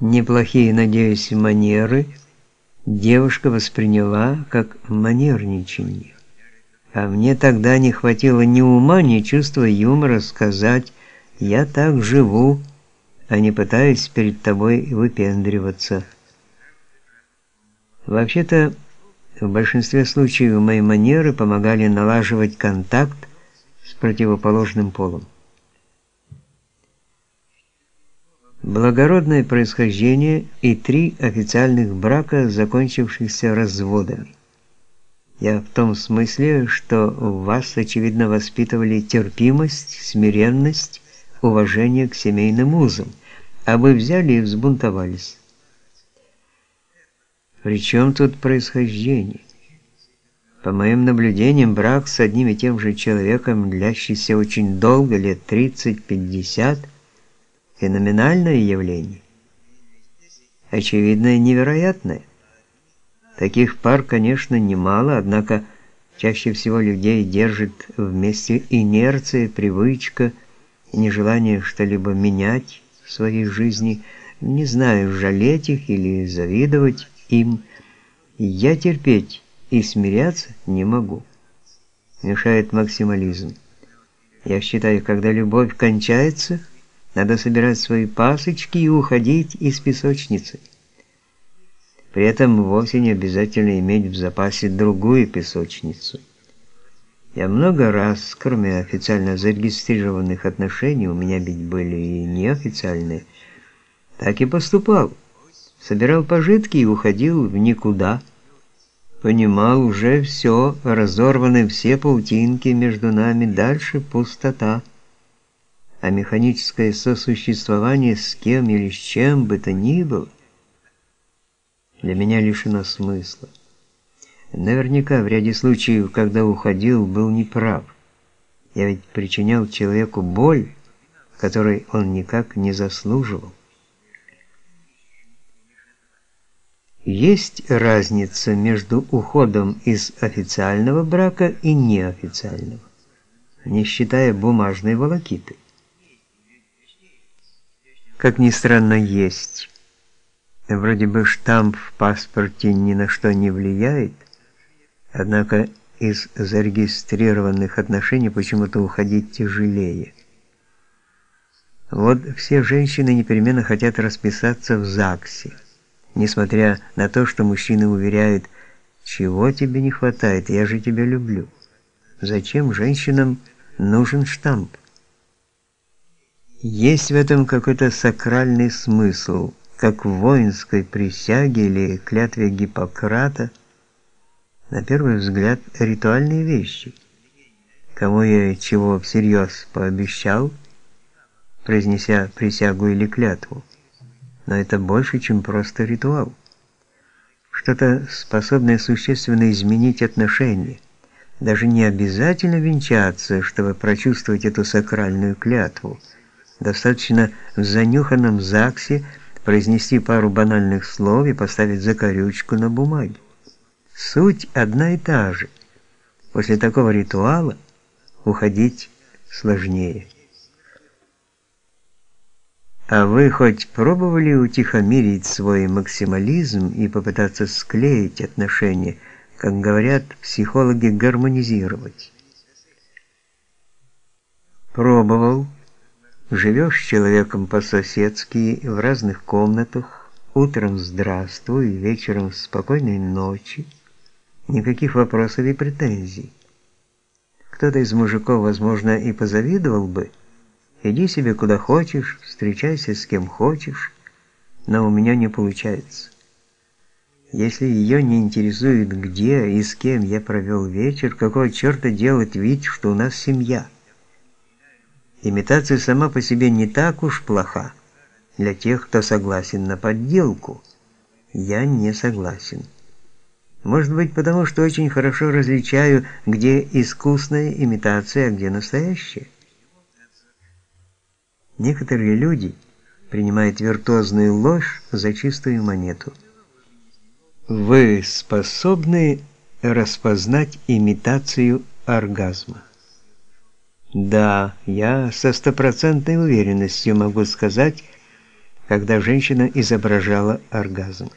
неплохие, надеюсь, манеры девушка восприняла как манерничание. А мне тогда не хватило ни ума, ни чувства юмора сказать «я так живу», а не пытаюсь перед тобой выпендриваться. Вообще-то, в большинстве случаев мои манеры помогали налаживать контакт с противоположным полом. Благородное происхождение и три официальных брака, закончившихся разводами. Я в том смысле, что в вас, очевидно, воспитывали терпимость, смиренность, уважение к семейным узам, а вы взяли и взбунтовались. Причем тут происхождение? По моим наблюдениям, брак с одним и тем же человеком, длящийся очень долго, лет 30-50, феноменальное явление. Очевидно, невероятное. Таких пар, конечно, немало, однако чаще всего людей держит вместе инерция, привычка, нежелание что-либо менять в своей жизни, не знаю, жалеть их или завидовать им. Я терпеть и смиряться не могу. Мешает максимализм. Я считаю, когда любовь кончается, надо собирать свои пасочки и уходить из песочницы. При этом вовсе не обязательно иметь в запасе другую песочницу. Я много раз, кроме официально зарегистрированных отношений, у меня ведь были и неофициальные, так и поступал. Собирал пожитки и уходил в никуда. Понимал уже все, разорваны все паутинки между нами, дальше пустота. А механическое сосуществование с кем или с чем бы то ни было для меня лишено смысла. Наверняка в ряде случаев, когда уходил, был неправ. Я ведь причинял человеку боль, которой он никак не заслуживал. Есть разница между уходом из официального брака и неофициального, не считая бумажной волокиты. Как ни странно, есть. Вроде бы штамп в паспорте ни на что не влияет, однако из зарегистрированных отношений почему-то уходить тяжелее. Вот все женщины непременно хотят расписаться в ЗАГСе, несмотря на то, что мужчины уверяют, чего тебе не хватает, я же тебя люблю. Зачем женщинам нужен штамп? Есть в этом какой-то сакральный смысл – как в воинской присяге или клятве Гиппократа, на первый взгляд ритуальные вещи. Кому я чего всерьез пообещал, произнеся присягу или клятву. Но это больше, чем просто ритуал. Что-то способное существенно изменить отношения. Даже не обязательно венчаться, чтобы прочувствовать эту сакральную клятву. Достаточно в занюханном ЗАГСе произнести пару банальных слов и поставить закорючку на бумаге. Суть одна и та же. После такого ритуала уходить сложнее. А вы хоть пробовали утихомирить свой максимализм и попытаться склеить отношения, как говорят психологи, гармонизировать? Пробовал. Живешь с человеком по-соседски в разных комнатах, утром здравствуй, вечером спокойной ночи, никаких вопросов и претензий. Кто-то из мужиков, возможно, и позавидовал бы. Иди себе куда хочешь, встречайся с кем хочешь, но у меня не получается. Если ее не интересует, где и с кем я провел вечер, какого черта делать вид, что у нас семья? Имитация сама по себе не так уж плоха для тех, кто согласен на подделку. Я не согласен. Может быть, потому что очень хорошо различаю, где искусная имитация, а где настоящая. Некоторые люди принимают виртуозную ложь за чистую монету. Вы способны распознать имитацию оргазма? Да, я со стопроцентной уверенностью могу сказать, когда женщина изображала оргазм.